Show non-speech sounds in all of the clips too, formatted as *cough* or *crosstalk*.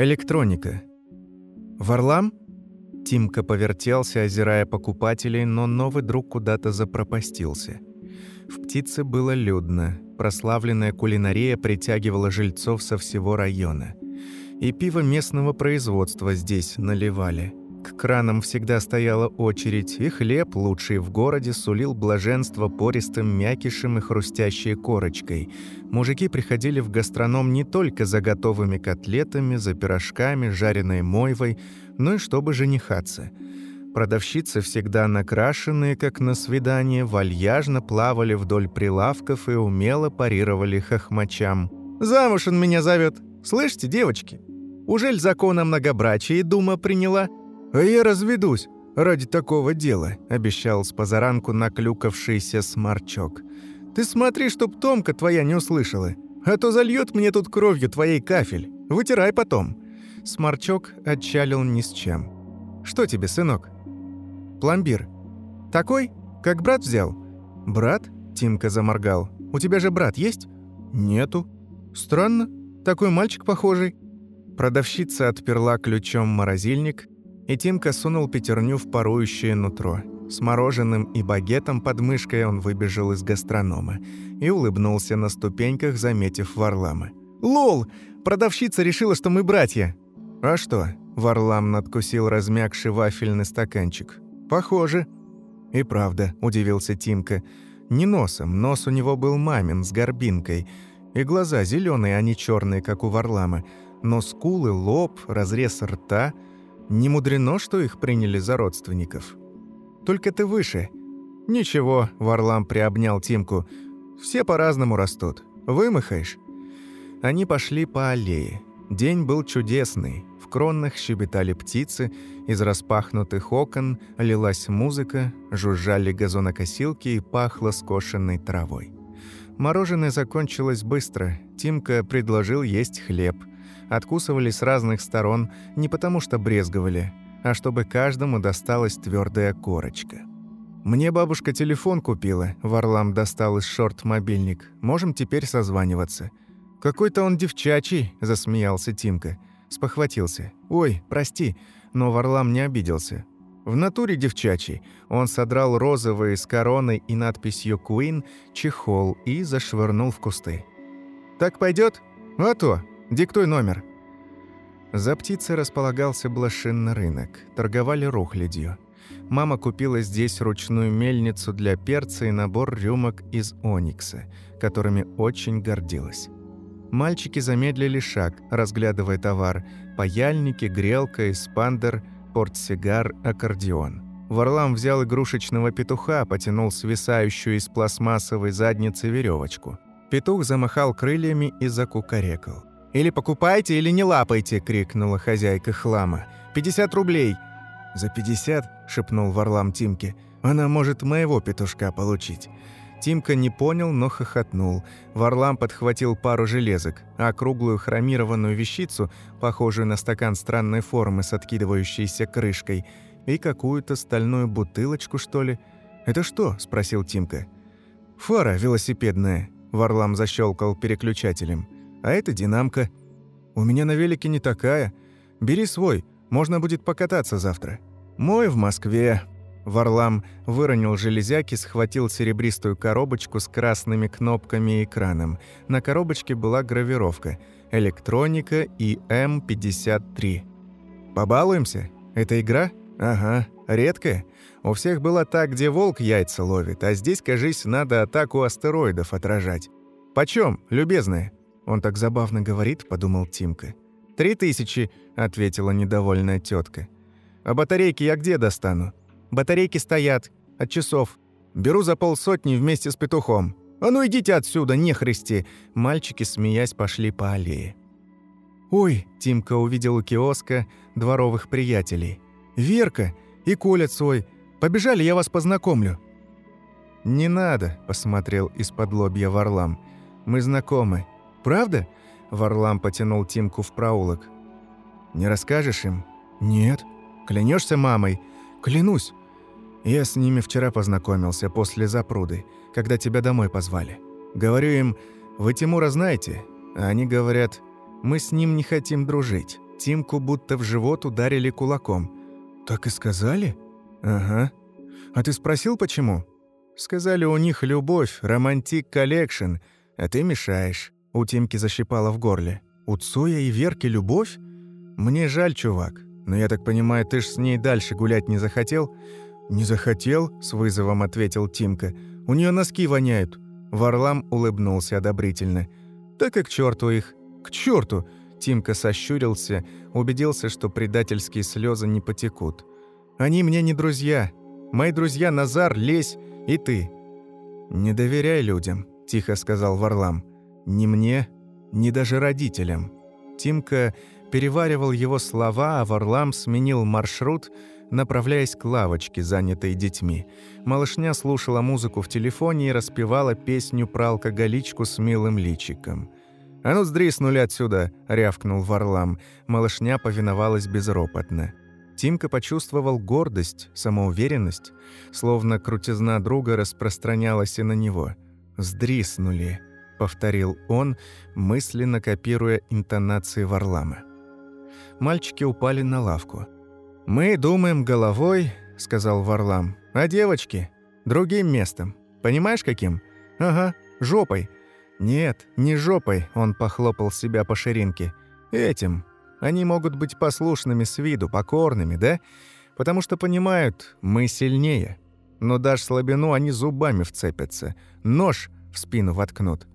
Электроника. Варлам? Тимка повертелся, озирая покупателей, но новый друг куда-то запропастился. В птице было людно. Прославленная кулинария притягивала жильцов со всего района. И пиво местного производства здесь наливали. К кранам всегда стояла очередь, и хлеб, лучший в городе, сулил блаженство пористым мякишем и хрустящей корочкой. Мужики приходили в гастроном не только за готовыми котлетами, за пирожками, жареной мойвой, но и чтобы женихаться. Продавщицы, всегда накрашенные, как на свидание, вальяжно плавали вдоль прилавков и умело парировали хохмачам. «Замуж он меня зовет. Слышите, девочки? Ужель закон о многобрачии Дума приняла?» «А я разведусь ради такого дела», — обещал с позаранку наклюкавшийся сморчок. «Ты смотри, чтоб Томка твоя не услышала, а то зальет мне тут кровью твоей кафель. Вытирай потом». Сморчок отчалил ни с чем. «Что тебе, сынок?» «Пломбир. Такой, как брат взял?» «Брат?» — Тимка заморгал. «У тебя же брат есть?» «Нету». «Странно. Такой мальчик похожий». Продавщица отперла ключом морозильник — и Тимка сунул пятерню в парующее нутро. С мороженым и багетом под мышкой он выбежал из гастронома и улыбнулся на ступеньках, заметив Варлама. «Лол! Продавщица решила, что мы братья!» «А что?» – Варлам надкусил размягший вафельный стаканчик. «Похоже». «И правда», – удивился Тимка. «Не носом, нос у него был мамин, с горбинкой, и глаза зеленые, а не черные, как у Варлама, но скулы, лоб, разрез рта – не мудрено, что их приняли за родственников. Только ты выше. Ничего, Варлам приобнял Тимку. Все по-разному растут. Вымыхаешь. Они пошли по аллее. День был чудесный. В кронах щебетали птицы, из распахнутых окон лилась музыка, жужжали газонокосилки и пахло скошенной травой. Мороженое закончилось быстро. Тимка предложил есть хлеб – откусывали с разных сторон не потому что брезговали, а чтобы каждому досталась твердая корочка. «Мне бабушка телефон купила», — Варлам достал из шорт мобильник. «Можем теперь созваниваться». «Какой-то он девчачий», — засмеялся Тимка. Спохватился. «Ой, прости», но Варлам не обиделся. В натуре девчачий. Он содрал розовый с короной и надписью «Queen» чехол и зашвырнул в кусты. «Так пойдет? А то!» Диктуй номер». За птицей располагался блошинный рынок. Торговали рухлядью. Мама купила здесь ручную мельницу для перца и набор рюмок из оникса, которыми очень гордилась. Мальчики замедлили шаг, разглядывая товар. Паяльники, грелка, эспандер, портсигар, аккордеон. Варлам взял игрушечного петуха, потянул свисающую из пластмассовой задницы веревочку. Петух замахал крыльями и закукарекал. «Или покупайте, или не лапайте!» — крикнула хозяйка хлама. «Пятьдесят рублей!» «За пятьдесят?» — шепнул Варлам Тимке. «Она может моего петушка получить». Тимка не понял, но хохотнул. Варлам подхватил пару железок, а круглую хромированную вещицу, похожую на стакан странной формы с откидывающейся крышкой, и какую-то стальную бутылочку, что ли. «Это что?» – спросил Тимка. «Фара велосипедная», – Варлам защелкал переключателем. А это динамка. У меня на велике не такая. Бери свой, можно будет покататься завтра. Мой в Москве. Варлам выронил железяки, схватил серебристую коробочку с красными кнопками и экраном. На коробочке была гравировка «Электроника и М53». «Побалуемся? Это игра? Ага, редкая. У всех было так, где волк яйца ловит, а здесь, кажись, надо атаку астероидов отражать. Почем, любезная?» «Он так забавно говорит», — подумал Тимка. «Три тысячи», — ответила недовольная тетка. «А батарейки я где достану?» «Батарейки стоят. От часов. Беру за полсотни вместе с петухом. А ну идите отсюда, не христи!» Мальчики, смеясь, пошли по аллее. «Ой!» – Тимка увидел у киоска дворовых приятелей. «Верка и Коля Цой. Побежали, я вас познакомлю». «Не надо», – посмотрел из-под лобья Варлам. «Мы знакомы. Правда?» Варлам потянул Тимку в проулок. «Не расскажешь им?» «Нет». «Клянешься мамой?» «Клянусь». «Я с ними вчера познакомился после запруды, когда тебя домой позвали. Говорю им, вы Тимура знаете?» А они говорят, мы с ним не хотим дружить. Тимку будто в живот ударили кулаком. «Так и сказали?» «Ага. А ты спросил, почему?» «Сказали, у них любовь, romantic collection, а ты мешаешь». У Тимки защипало в горле. «У Цоя и Верки любовь? Мне жаль, чувак. Но я так понимаю, ты ж с ней дальше гулять не захотел?» «Не захотел?» – с вызовом ответил Тимка. «У нее носки воняют». Варлам улыбнулся одобрительно. «Так и к черту их». «К черту! Тимка сощурился, убедился, что предательские слезы не потекут. «Они мне не друзья. Мои друзья Назар, Лесь и ты». «Не доверяй людям», – тихо сказал Варлам. «Ни мне, ни даже родителям». Тимка переваривал его слова, а Варлам сменил маршрут, направляясь к лавочке, занятой детьми. Малышня слушала музыку в телефоне и распевала песню про алкоголичку с милым личиком. «А ну, сдриснули отсюда!» — рявкнул Варлам. Малышня повиновалась безропотно. Тимка почувствовал гордость, самоуверенность, словно крутизна друга распространялась и на него. «Сдриснули», — повторил он, мысленно копируя интонации Варлама. Мальчики упали на лавку. «Мы думаем головой», — сказал Варлам, — «а девочки — другим местом. Понимаешь, каким? Ага, жопой. «Нет, не жопой», — он похлопал себя по ширинке. «Этим. Они могут быть послушными с виду, покорными, да? Потому что понимают, мы сильнее. Но дашь слабину, они зубами вцепятся. Нож в спину воткнут.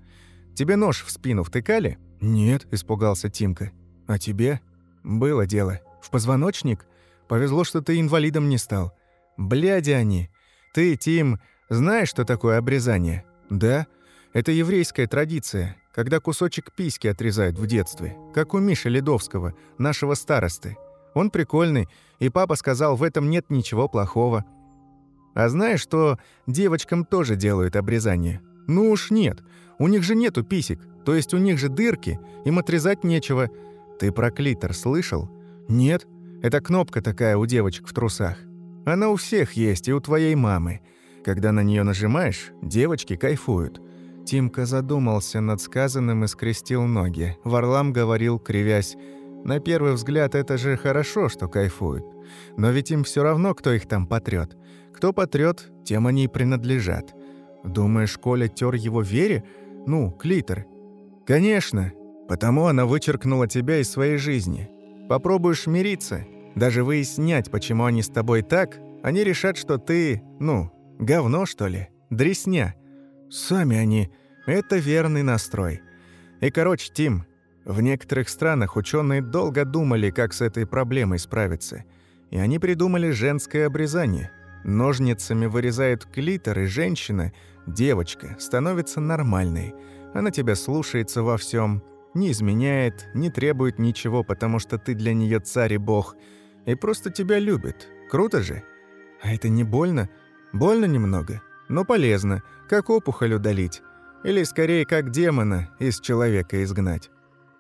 Тебе нож в спину втыкали?» «Нет», — испугался Тимка. «А тебе?» «Было дело. В позвоночник? Повезло, что ты инвалидом не стал. Бляди они. Ты, Тим, знаешь, что такое обрезание?» «Да». Это еврейская традиция, когда кусочек письки отрезают в детстве, как у Миши Ледовского, нашего старосты. Он прикольный, и папа сказал, в этом нет ничего плохого. А знаешь, что девочкам тоже делают обрезание? Ну уж нет, у них же нету писек, то есть у них же дырки, им отрезать нечего. Ты про клитор слышал? Нет, это кнопка такая у девочек в трусах. Она у всех есть, и у твоей мамы. Когда на нее нажимаешь, девочки кайфуют. Тимка задумался над сказанным и скрестил ноги. Варлам говорил, кривясь, «На первый взгляд, это же хорошо, что кайфуют. Но ведь им все равно, кто их там потрет. Кто потрет, тем они и принадлежат. Думаешь, Коля тер его вере? Ну, клитор. Конечно, потому она вычеркнула тебя из своей жизни. Попробуешь мириться, даже выяснять, почему они с тобой так, они решат, что ты, ну, говно, что ли, дресня». Сами они. Это верный настрой. И, короче, Тим, в некоторых странах ученые долго думали, как с этой проблемой справиться. И они придумали женское обрезание. Ножницами вырезают клитор, и женщина, девочка, становится нормальной. Она тебя слушается во всем, не изменяет, не требует ничего, потому что ты для нее царь и бог, и просто тебя любит. Круто же? А это не больно? Больно немного, но полезно – как опухоль удалить. Или скорее, как демона из человека изгнать.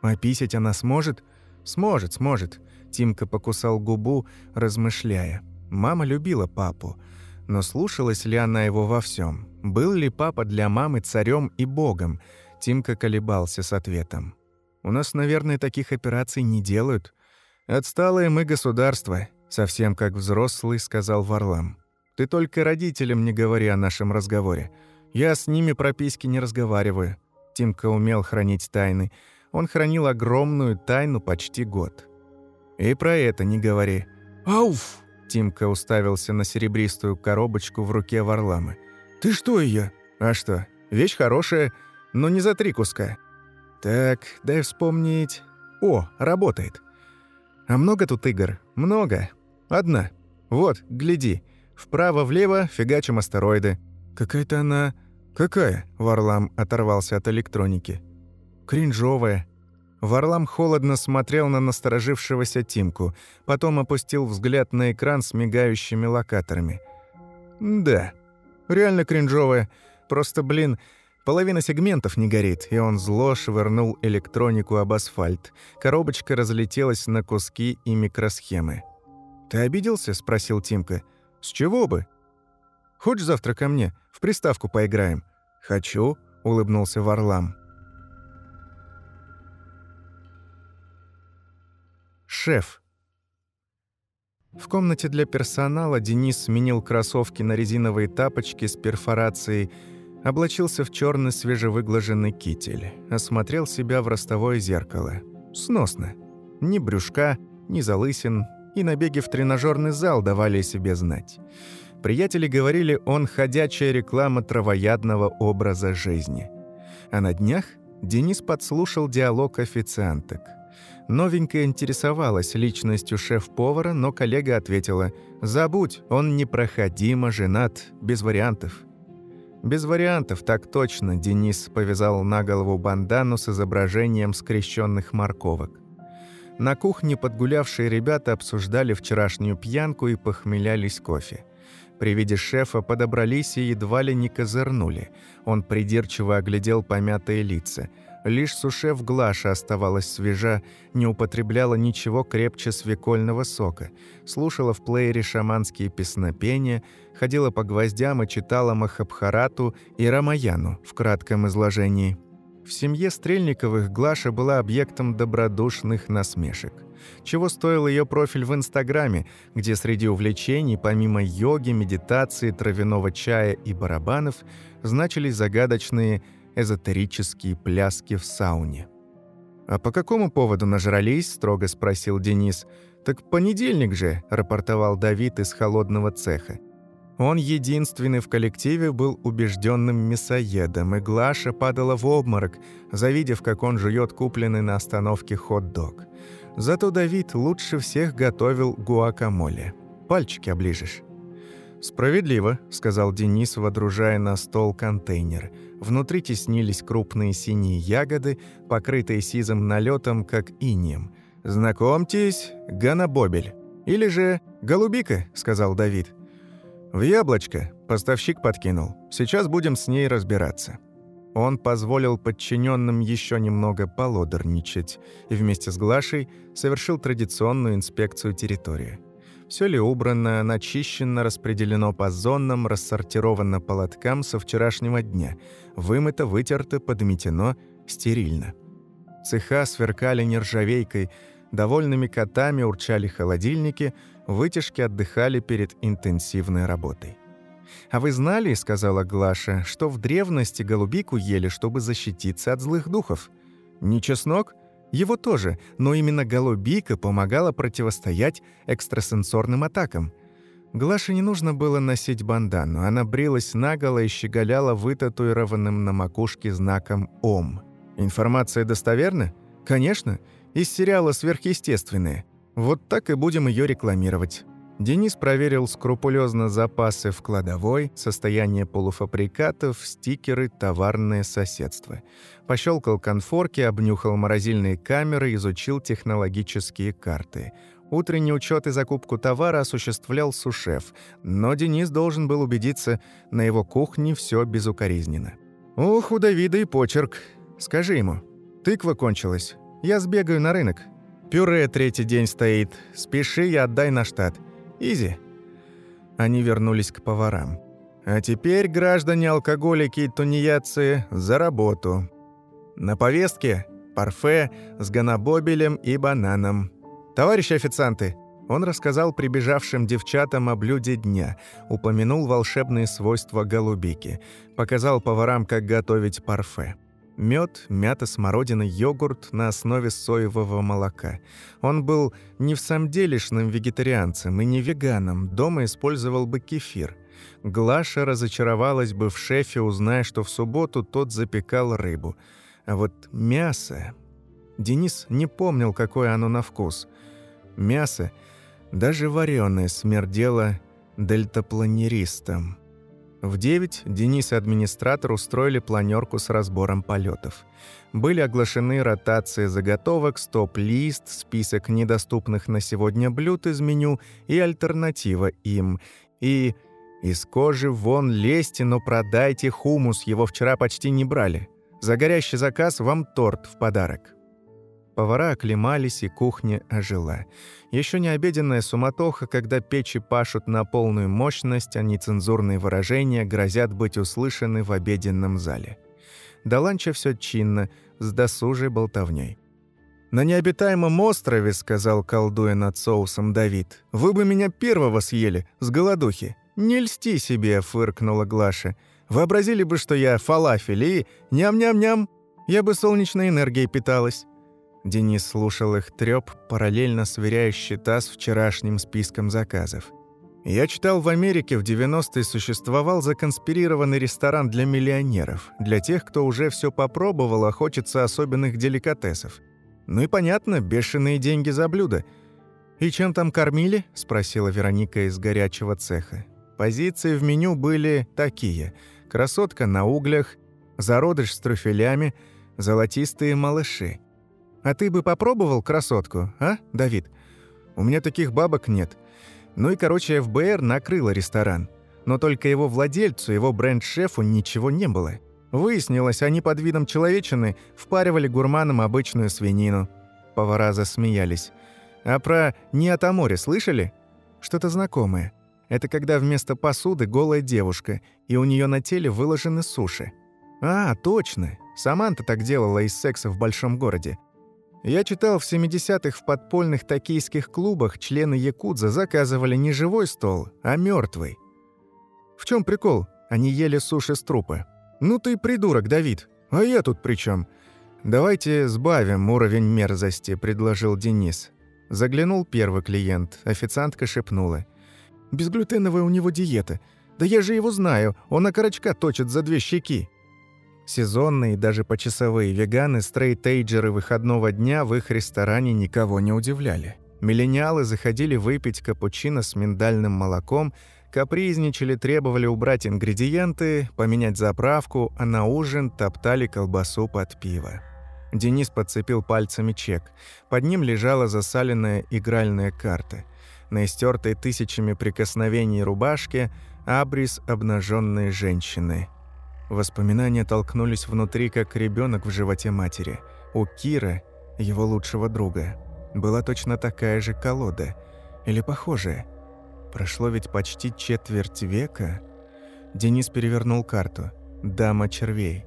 А писать она сможет? Сможет, сможет. Тимка покусал губу, размышляя. Мама любила папу. Но слушалась ли она его во всем? Был ли папа для мамы царем и богом? Тимка колебался с ответом. «У нас, наверное, таких операций не делают. Отсталое мы государство», — совсем как взрослый сказал Варлам. «Ты только родителям не говори о нашем разговоре. Я с ними про письки не разговариваю. Тимка умел хранить тайны. Он хранил огромную тайну почти год. И про это не говори. «Ауф!» Тимка уставился на серебристую коробочку в руке Варлама. «Ты что ее? «А что? Вещь хорошая, но не за три куска». «Так, дай вспомнить...» «О, работает». «А много тут игр?» «Много. Одна. Вот, гляди. Вправо-влево фигачим астероиды. Какая-то она «Какая?» – Варлам оторвался от электроники. «Кринжовая». Варлам холодно смотрел на насторожившегося Тимку, потом опустил взгляд на экран с мигающими локаторами. «Да, реально кринжовая. Просто, блин, половина сегментов не горит», и он зло швырнул электронику об асфальт. Коробочка разлетелась на куски и микросхемы. «Ты обиделся?» – спросил Тимка. «С чего бы? Хочешь завтра ко мне? В приставку поиграем?» «Хочу», — улыбнулся Варлам. шеф. В комнате для персонала Денис сменил кроссовки на резиновые тапочки с перфорацией, облачился в черный свежевыглаженный китель, осмотрел себя в ростовое зеркало. Сносно. Ни брюшка, ни залысин, и набеги в тренажерный зал давали себе знать. Приятели говорили, он ходячая реклама травоядного образа жизни. А на днях Денис подслушал диалог официанток. Новенькая интересовалась личностью шеф-повара, но коллега ответила «Забудь, он непроходимо женат, без вариантов». Без вариантов, так точно, Денис повязал на голову бандану с изображением скрещенных морковок. На кухне подгулявшие ребята обсуждали вчерашнюю пьянку и похмелялись кофе. При виде шефа подобрались и едва ли не козырнули. Он придирчиво оглядел помятые лица. Лишь сушев Глаша оставалась свежа, не употребляла ничего крепче свекольного сока, слушала в плеере шаманские песнопения, ходила по гвоздям и читала Махабхарату и Рамаяну в кратком изложении – в семье Стрельниковых Глаша была объектом добродушных насмешек. Чего стоил ее профиль в Инстаграме, где среди увлечений, помимо йоги, медитации, травяного чая и барабанов, значились загадочные эзотерические пляски в сауне. «А по какому поводу нажрались?» – строго спросил Денис. «Так понедельник же», – рапортовал Давид из холодного цеха. Он единственный в коллективе был убежденным мясоедом, и Глаша падала в обморок, завидев, как он жует купленный на остановке хот-дог. Зато Давид лучше всех готовил гуакамоле. Пальчики оближешь. «Справедливо», — сказал Денис, водружая на стол контейнер. Внутри теснились крупные синие ягоды, покрытые сизым налетом, как инием. «Знакомьтесь, Ганабобель. Или же Голубика», — сказал Давид. «В яблочко», – поставщик подкинул. «Сейчас будем с ней разбираться». Он позволил подчиненным еще немного полодорничать и вместе с Глашей совершил традиционную инспекцию территории. Все ли убрано, начищено, распределено по зонам, рассортировано по лоткам со вчерашнего дня, вымыто, вытерто, подметено, стерильно. Цеха сверкали нержавейкой, довольными котами урчали холодильники – вытяжки отдыхали перед интенсивной работой. «А вы знали, — сказала Глаша, — что в древности голубику ели, чтобы защититься от злых духов? Не чеснок? Его тоже, но именно голубика помогала противостоять экстрасенсорным атакам. Глаше не нужно было носить бандану, она брилась наголо и щеголяла вытатуированным на макушке знаком «Ом». Информация достоверна? Конечно, из сериала «Сверхъестественное». Вот так и будем ее рекламировать. Денис проверил скрупулезно запасы в кладовой, состояние полуфабрикатов, стикеры, товарное соседство. Пощелкал конфорки, обнюхал морозильные камеры, изучил технологические карты. Утренний учет и закупку товара осуществлял сушеф, но Денис должен был убедиться, на его кухне все безукоризненно. «Ух, у Давида и почерк. Скажи ему, тыква кончилась. Я сбегаю на рынок. Пюре третий день стоит. Спеши и отдай на штат. Изи». Они вернулись к поварам. «А теперь, граждане-алкоголики и тунеядцы, за работу. На повестке парфе с ганабобелем и бананом. Товарищи официанты!» Он рассказал прибежавшим девчатам о блюде дня, упомянул волшебные свойства голубики, показал поварам, как готовить парфе. Мед, мята, смородина, йогурт на основе соевого молока. Он был не в самом делешным вегетарианцем и не веганом, дома использовал бы кефир. Глаша разочаровалась бы в шефе, узная, что в субботу тот запекал рыбу. А вот мясо... Денис не помнил, какое оно на вкус. Мясо, даже вареное, смердело дельтапланеристом. В 9 Денис и администратор устроили планерку с разбором полетов. Были оглашены ротации заготовок, стоп-лист, список недоступных на сегодня блюд из меню и альтернатива им. И из кожи вон лезьте, но продайте хумус, его вчера почти не брали. За горящий заказ вам торт в подарок. Повара оклемались, и кухня ожила. Еще не обеденная суматоха, когда печи пашут на полную мощность, а нецензурные выражения грозят быть услышаны в обеденном зале. До ланча все чинно, с досужей болтовней. «На необитаемом острове, — сказал колдуя над соусом Давид, — вы бы меня первого съели, с голодухи. Не льсти себе, — фыркнула Глаша. Вообразили бы, что я фалафель и ням-ням-ням. Я бы солнечной энергией питалась». Денис слушал их трёп, параллельно сверяя счета с вчерашним списком заказов. Я читал, в Америке в 90-е существовал законспирированный ресторан для миллионеров, для тех, кто уже все попробовал, а хочется особенных деликатесов. Ну и понятно, бешеные деньги за блюдо. «И чем там кормили?» – спросила Вероника из горячего цеха. Позиции в меню были такие. Красотка на углях, зародыш с трюфелями, золотистые малыши. «А ты бы попробовал красотку, а, Давид? У меня таких бабок нет». Ну и, короче, ФБР накрыло ресторан. Но только его владельцу, его бренд-шефу ничего не было. Выяснилось, они под видом человечины впаривали гурманам обычную свинину. Повара засмеялись. А про «не от море» слышали? Что-то знакомое. Это когда вместо посуды голая девушка, и у нее на теле выложены суши. А, точно. Саманта так делала из секса в большом городе. Я читал, в 70-х в подпольных токийских клубах члены якудза заказывали не живой стол, а мертвый. В чем прикол? Они ели суши с трупа. Ну ты придурок, Давид. А я тут при чем? Давайте сбавим уровень мерзости, предложил Денис. Заглянул первый клиент. Официантка шепнула. Безглютеновая у него диета. Да я же его знаю, он окорочка точит за две щеки. Сезонные, даже почасовые веганы, стрейтейджеры выходного дня в их ресторане никого не удивляли. Миллениалы заходили выпить капучино с миндальным молоком, капризничали, требовали убрать ингредиенты, поменять заправку, а на ужин топтали колбасу под пиво. Денис подцепил пальцами чек. Под ним лежала засаленная игральная карта. На истертой тысячами прикосновений рубашке абрис обнаженной женщины – Воспоминания толкнулись внутри, как ребенок в животе матери. У Кира, его лучшего друга, была точно такая же колода. Или похожая. Прошло ведь почти четверть века. Денис перевернул карту. Дама червей.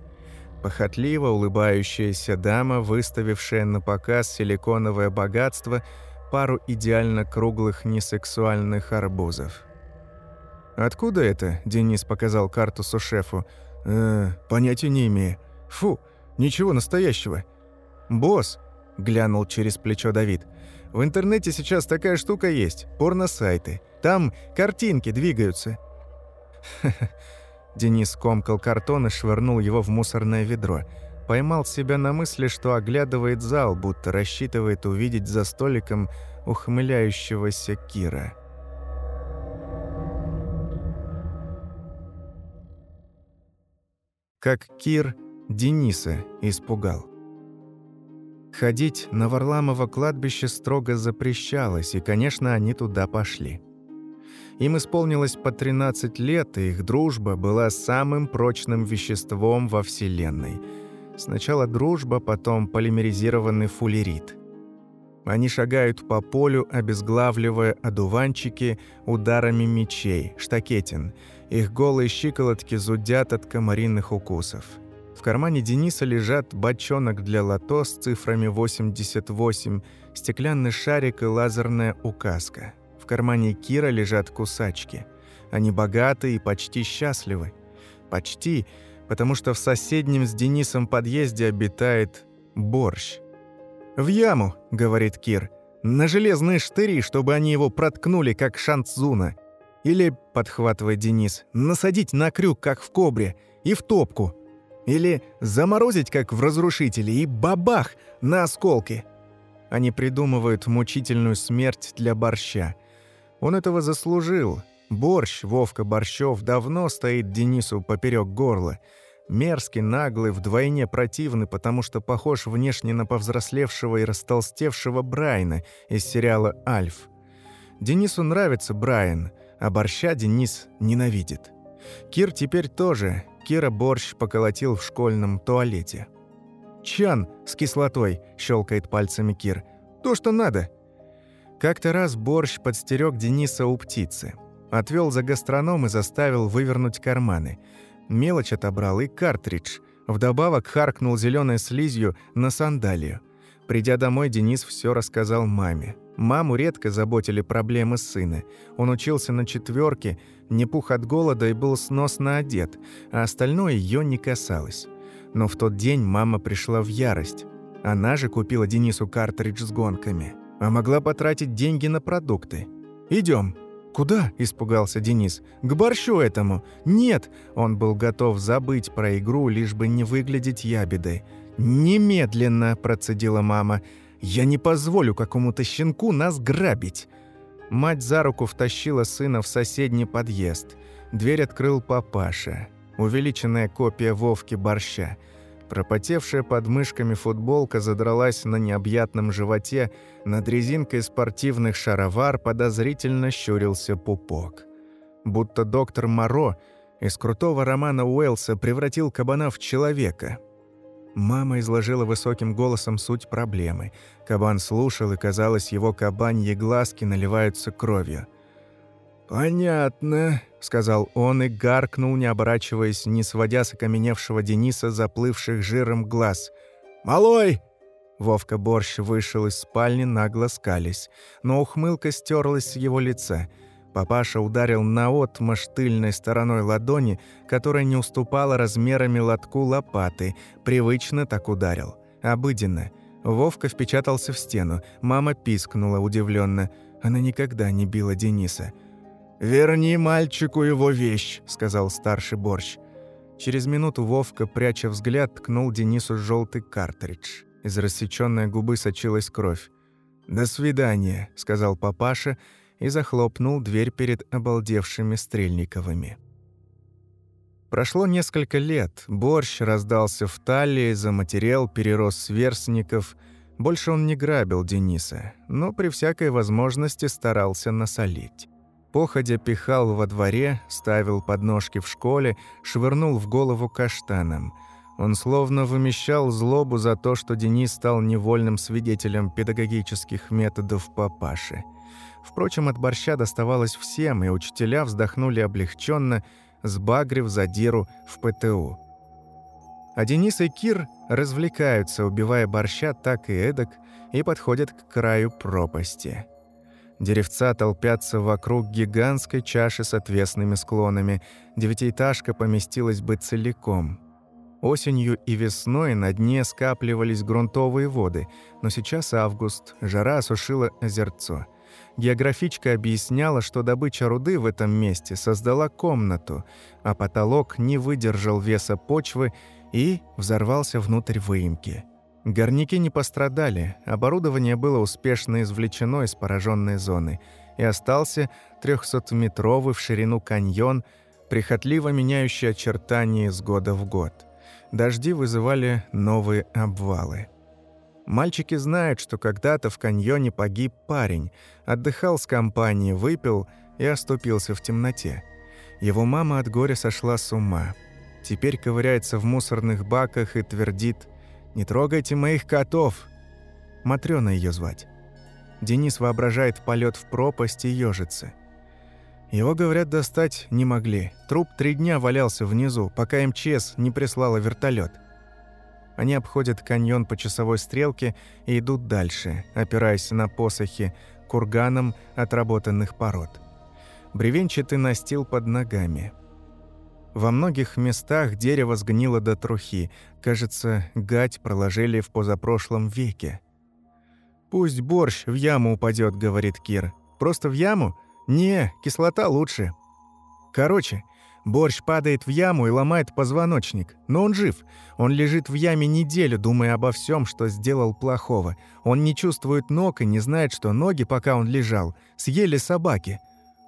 Похотливо улыбающаяся дама, выставившая на показ силиконовое богатство, пару идеально круглых несексуальных арбузов. «Откуда это?» – Денис показал карту сушефу. «Э, понятия не имею. Фу, ничего настоящего». «Босс», — глянул через плечо Давид, — «в интернете сейчас такая штука есть, порно-сайты. Там картинки двигаются». *laughs* Денис комкал картон и швырнул его в мусорное ведро. Поймал себя на мысли, что оглядывает зал, будто рассчитывает увидеть за столиком ухмыляющегося Кира. Как Кир Дениса испугал. Ходить на Варламово кладбище строго запрещалось, и, конечно, они туда пошли. Им исполнилось по 13 лет, и их дружба была самым прочным веществом во Вселенной. Сначала дружба, потом полимеризированный фуллерит. Они шагают по полю, обезглавливая одуванчики ударами мечей, штакетин – их голые щиколотки зудят от комариных укусов. В кармане Дениса лежат бочонок для лото с цифрами 88, стеклянный шарик и лазерная указка. В кармане Кира лежат кусачки. Они богаты и почти счастливы. Почти, потому что в соседнем с Денисом подъезде обитает борщ. «В яму», — говорит Кир, — «на железные штыри, чтобы они его проткнули, как шанцзуна». Или, подхватывает Денис, насадить на крюк, как в кобре, и в топку. Или заморозить, как в разрушителе, и бабах на осколки. Они придумывают мучительную смерть для борща. Он этого заслужил. Борщ, Вовка Борщев, давно стоит Денису поперек горла. Мерзкий, наглый, вдвойне противный, потому что похож внешне на повзрослевшего и растолстевшего Брайна из сериала «Альф». Денису нравится Брайан — а борща Денис ненавидит. Кир теперь тоже. Кира борщ поколотил в школьном туалете. «Чан с кислотой», — щелкает пальцами Кир. «То, что надо». Как-то раз борщ подстерег Дениса у птицы. Отвел за гастроном и заставил вывернуть карманы. Мелочь отобрал и картридж. Вдобавок харкнул зеленой слизью на сандалию. Придя домой, Денис все рассказал маме. Маму редко заботили проблемы сына. Он учился на четверке, не пух от голода и был сносно одет, а остальное ее не касалось. Но в тот день мама пришла в ярость. Она же купила Денису картридж с гонками, а могла потратить деньги на продукты. Идем. «Куда?» – испугался Денис. «К борщу этому!» «Нет!» – он был готов забыть про игру, лишь бы не выглядеть ябедой. «Немедленно!» – процедила мама. «Я не позволю какому-то щенку нас грабить!» Мать за руку втащила сына в соседний подъезд. Дверь открыл папаша. Увеличенная копия Вовки борща. Пропотевшая под мышками футболка задралась на необъятном животе, над резинкой спортивных шаровар подозрительно щурился пупок. Будто доктор Моро из крутого романа Уэллса превратил кабана в человека. Мама изложила высоким голосом суть проблемы. Кабан слушал, и, казалось, его кабаньи глазки наливаются кровью. «Понятно», — сказал он и гаркнул, не оборачиваясь, не сводя с окаменевшего Дениса заплывших жиром глаз. «Малой!» Вовка Борщ вышел из спальни, нагло скались, но ухмылка стерлась с его лица. Папаша ударил наотмашь тыльной стороной ладони, которая не уступала размерами лотку лопаты, привычно так ударил. Обыденно. Вовка впечатался в стену, мама пискнула удивленно. Она никогда не била Дениса. «Верни мальчику его вещь», — сказал старший борщ. Через минуту Вовка, пряча взгляд, ткнул Денису желтый картридж. Из рассеченной губы сочилась кровь. «До свидания», — сказал папаша и захлопнул дверь перед обалдевшими Стрельниковыми. Прошло несколько лет, борщ раздался в талии, заматерел, перерос сверстников. Больше он не грабил Дениса, но при всякой возможности старался насолить. Походя пихал во дворе, ставил подножки в школе, швырнул в голову каштаном. Он словно вымещал злобу за то, что Денис стал невольным свидетелем педагогических методов папаши. Впрочем, от борща доставалось всем, и учителя вздохнули облегченно, сбагрив задиру в ПТУ. А Денис и Кир развлекаются, убивая борща так и эдак, и подходят к краю пропасти. Деревца толпятся вокруг гигантской чаши с отвесными склонами. Девятиэтажка поместилась бы целиком. Осенью и весной на дне скапливались грунтовые воды, но сейчас август, жара осушила озерцо. Географичка объясняла, что добыча руды в этом месте создала комнату, а потолок не выдержал веса почвы и взорвался внутрь выемки. Горняки не пострадали, оборудование было успешно извлечено из пораженной зоны, и остался 300-метровый в ширину каньон, прихотливо меняющий очертания из года в год. Дожди вызывали новые обвалы. Мальчики знают, что когда-то в каньоне погиб парень, отдыхал с компанией, выпил и оступился в темноте. Его мама от горя сошла с ума. Теперь ковыряется в мусорных баках и твердит «Не трогайте моих котов!» Матрёна ее звать. Денис воображает полет в пропасть и ежится. Его, говорят, достать не могли. Труп три дня валялся внизу, пока МЧС не прислала вертолет. Они обходят каньон по часовой стрелке и идут дальше, опираясь на посохи, курганом отработанных пород. Бревенчатый настил под ногами – во многих местах дерево сгнило до трухи. Кажется, гать проложили в позапрошлом веке. «Пусть борщ в яму упадет, говорит Кир. «Просто в яму? Не, кислота лучше». Короче, борщ падает в яму и ломает позвоночник. Но он жив. Он лежит в яме неделю, думая обо всем, что сделал плохого. Он не чувствует ног и не знает, что ноги, пока он лежал, съели собаки.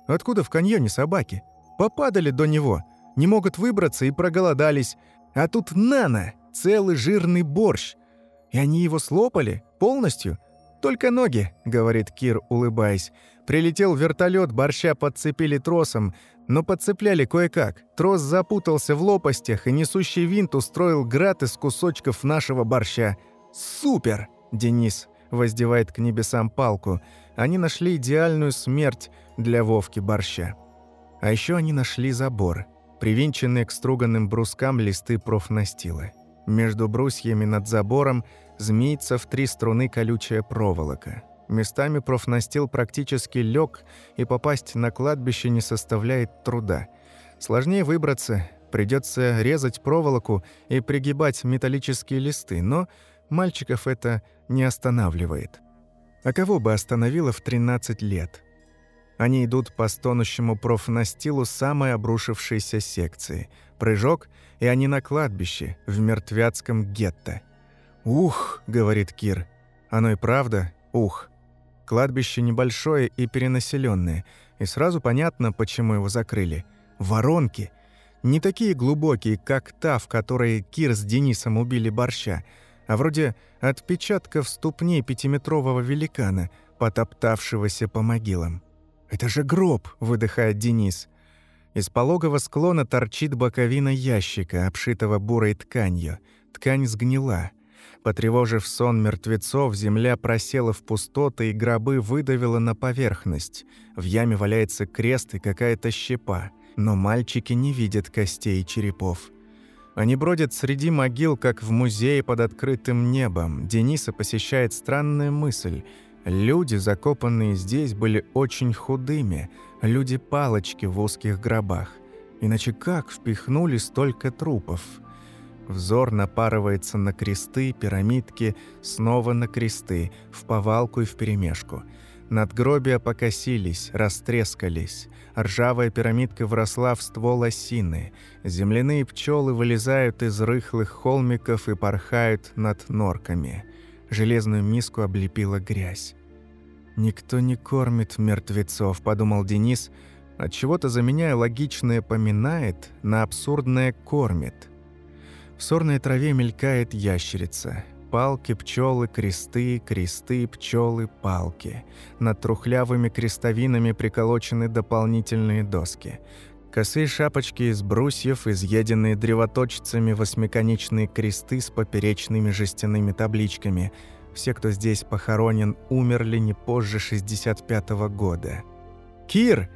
Откуда в каньоне собаки? Попадали до него не могут выбраться и проголодались. А тут нано, целый жирный борщ. И они его слопали полностью. Только ноги, говорит Кир, улыбаясь. Прилетел вертолет, борща подцепили тросом, но подцепляли кое-как. Трос запутался в лопастях, и несущий винт устроил град из кусочков нашего борща. Супер! Денис воздевает к небесам палку. Они нашли идеальную смерть для Вовки борща. А еще они нашли забор привинченные к струганным брускам листы профнастила. Между брусьями над забором змеится в три струны колючая проволока. Местами профнастил практически лег, и попасть на кладбище не составляет труда. Сложнее выбраться, придется резать проволоку и пригибать металлические листы, но мальчиков это не останавливает. А кого бы остановило в 13 лет? Они идут по стонущему профнастилу самой обрушившейся секции. Прыжок, и они на кладбище, в мертвяцком гетто. «Ух!» — говорит Кир. Оно и правда «ух». Кладбище небольшое и перенаселенное, и сразу понятно, почему его закрыли. Воронки. Не такие глубокие, как та, в которой Кир с Денисом убили борща, а вроде отпечатков ступней пятиметрового великана, потоптавшегося по могилам. «Это же гроб!» — выдыхает Денис. Из пологого склона торчит боковина ящика, обшитого бурой тканью. Ткань сгнила. Потревожив сон мертвецов, земля просела в пустоты и гробы выдавила на поверхность. В яме валяется крест и какая-то щепа. Но мальчики не видят костей и черепов. Они бродят среди могил, как в музее под открытым небом. Дениса посещает странная мысль — Люди, закопанные здесь, были очень худыми, люди-палочки в узких гробах. Иначе как впихнули столько трупов? Взор напарывается на кресты, пирамидки, снова на кресты, в повалку и вперемешку. Надгробия покосились, растрескались. Ржавая пирамидка вросла в ствол осины. Земляные пчелы вылезают из рыхлых холмиков и порхают над норками. Железную миску облепила грязь. «Никто не кормит мертвецов», — подумал Денис, от чего то заменяя логичное «поминает» на абсурдное «кормит». В сорной траве мелькает ящерица. Палки, пчелы, кресты, кресты, пчелы, палки. Над трухлявыми крестовинами приколочены дополнительные доски. Косые шапочки из брусьев, изъеденные древоточцами восьмиконечные кресты с поперечными жестяными табличками — все, кто здесь похоронен, умерли не позже 65-го года. «Кир!»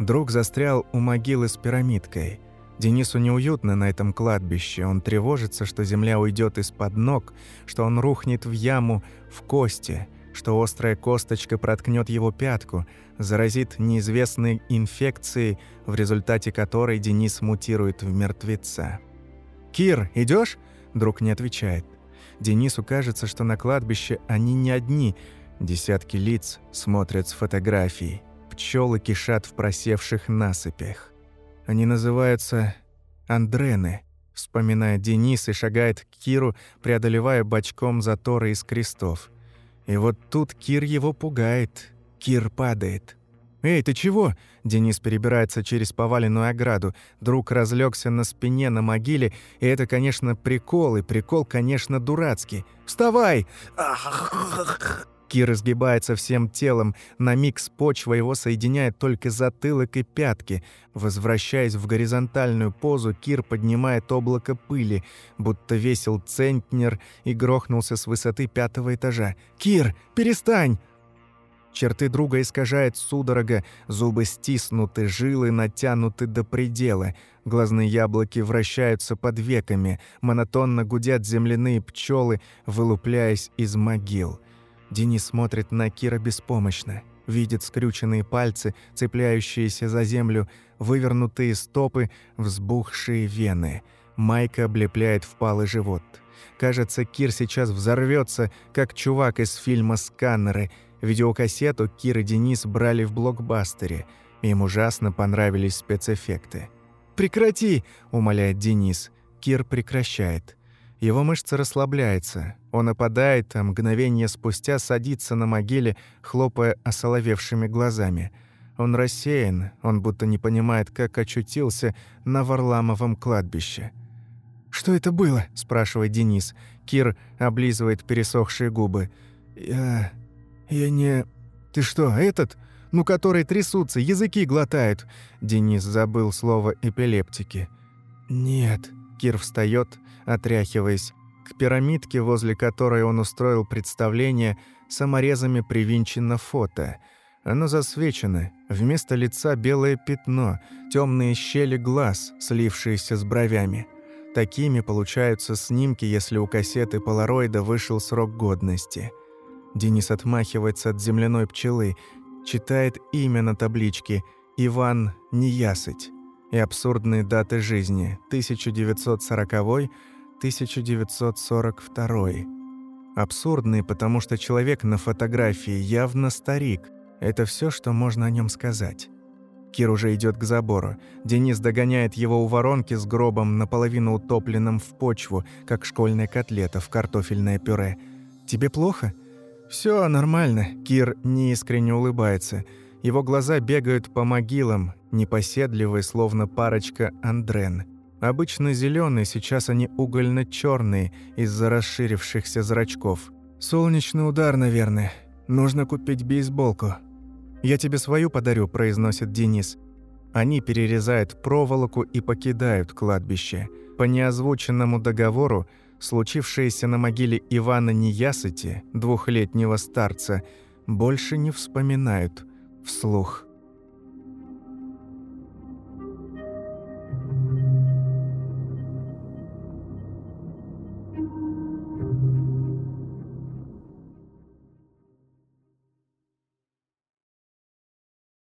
Друг застрял у могилы с пирамидкой. Денису неуютно на этом кладбище. Он тревожится, что земля уйдет из-под ног, что он рухнет в яму в кости, что острая косточка проткнет его пятку, заразит неизвестной инфекцией, в результате которой Денис мутирует в мертвеца. «Кир, идешь? Друг не отвечает. Денису кажется, что на кладбище они не одни. Десятки лиц смотрят с фотографий. Пчелы кишат в просевших насыпях. Они называются Андрены, вспоминает Денис и шагает к Киру, преодолевая бочком заторы из крестов. И вот тут Кир его пугает. Кир падает. «Эй, ты чего?» Денис перебирается через поваленную ограду. Друг разлегся на спине на могиле, и это, конечно, прикол, и прикол, конечно, дурацкий. «Вставай!» Кир изгибается всем телом, на миг с почвой его соединяет только затылок и пятки. Возвращаясь в горизонтальную позу, Кир поднимает облако пыли, будто весил центнер и грохнулся с высоты пятого этажа. «Кир, перестань!» Черты друга искажает судорога, зубы стиснуты, жилы натянуты до предела, глазные яблоки вращаются под веками, монотонно гудят земляные пчелы, вылупляясь из могил. Денис смотрит на Кира беспомощно, видит скрюченные пальцы, цепляющиеся за землю, вывернутые стопы, взбухшие вены. Майка облепляет впалый живот. Кажется, Кир сейчас взорвется, как чувак из фильма «Сканеры», Видеокассету Кир и Денис брали в блокбастере. Им ужасно понравились спецэффекты. «Прекрати!» – умоляет Денис. Кир прекращает. Его мышца расслабляется. Он опадает, а мгновение спустя садится на могиле, хлопая осоловевшими глазами. Он рассеян, он будто не понимает, как очутился на Варламовом кладбище. «Что это было?» – спрашивает Денис. Кир облизывает пересохшие губы. «Я... «Я не... Ты что, этот? Ну, который трясутся, языки глотают?» Денис забыл слово «эпилептики». «Нет». Кир встает, отряхиваясь. К пирамидке, возле которой он устроил представление, саморезами привинчено фото. Оно засвечено. Вместо лица белое пятно, темные щели глаз, слившиеся с бровями. Такими получаются снимки, если у кассеты полароида вышел срок годности. Денис отмахивается от земляной пчелы, читает имя на табличке «Иван Неясыть» и абсурдные даты жизни 1940-1942. Абсурдные, потому что человек на фотографии явно старик. Это все, что можно о нем сказать. Кир уже идет к забору. Денис догоняет его у воронки с гробом, наполовину утопленным в почву, как школьная котлета в картофельное пюре. «Тебе плохо?» Все нормально», — Кир неискренне улыбается. Его глаза бегают по могилам, непоседливые, словно парочка Андрен. Обычно зеленые, сейчас они угольно черные из-за расширившихся зрачков. «Солнечный удар, наверное. Нужно купить бейсболку». «Я тебе свою подарю», – произносит Денис. Они перерезают проволоку и покидают кладбище. По неозвученному договору, случившееся на могиле Ивана Неясыти, двухлетнего старца, больше не вспоминают вслух.